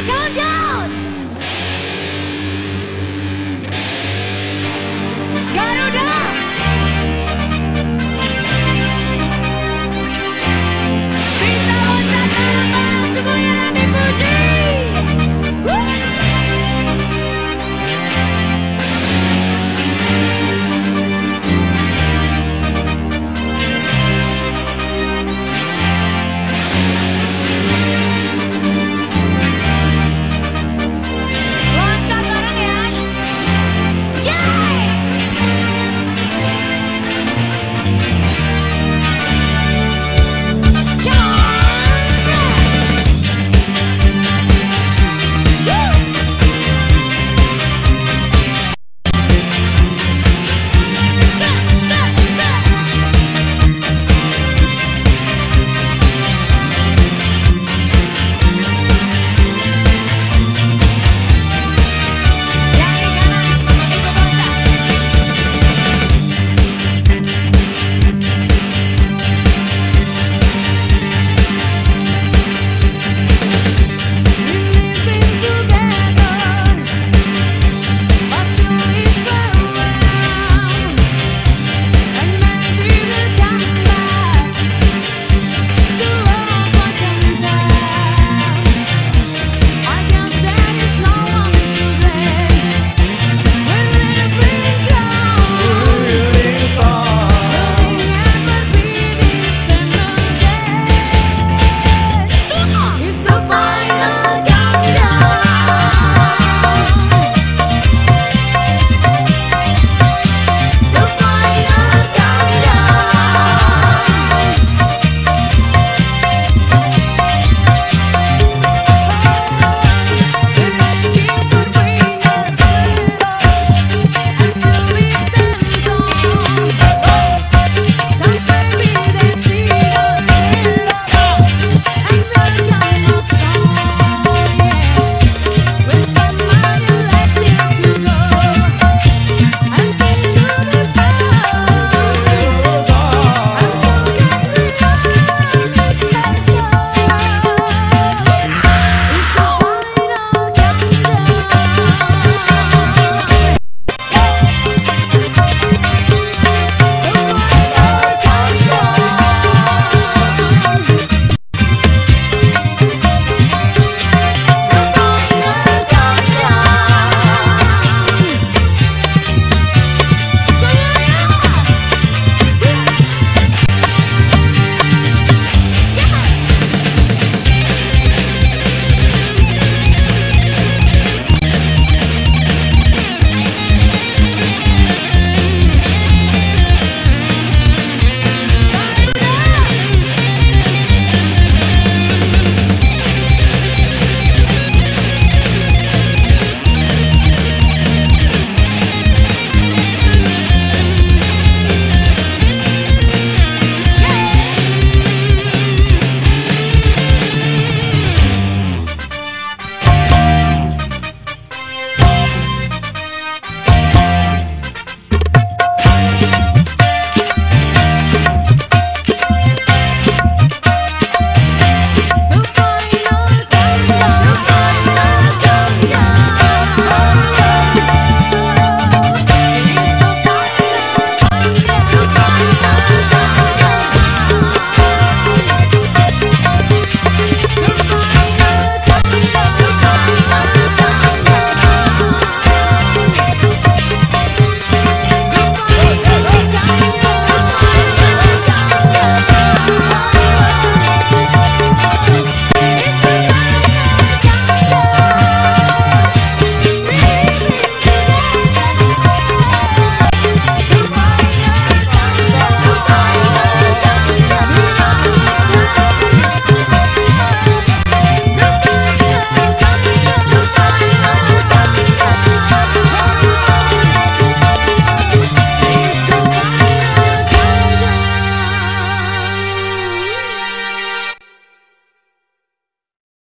扔掉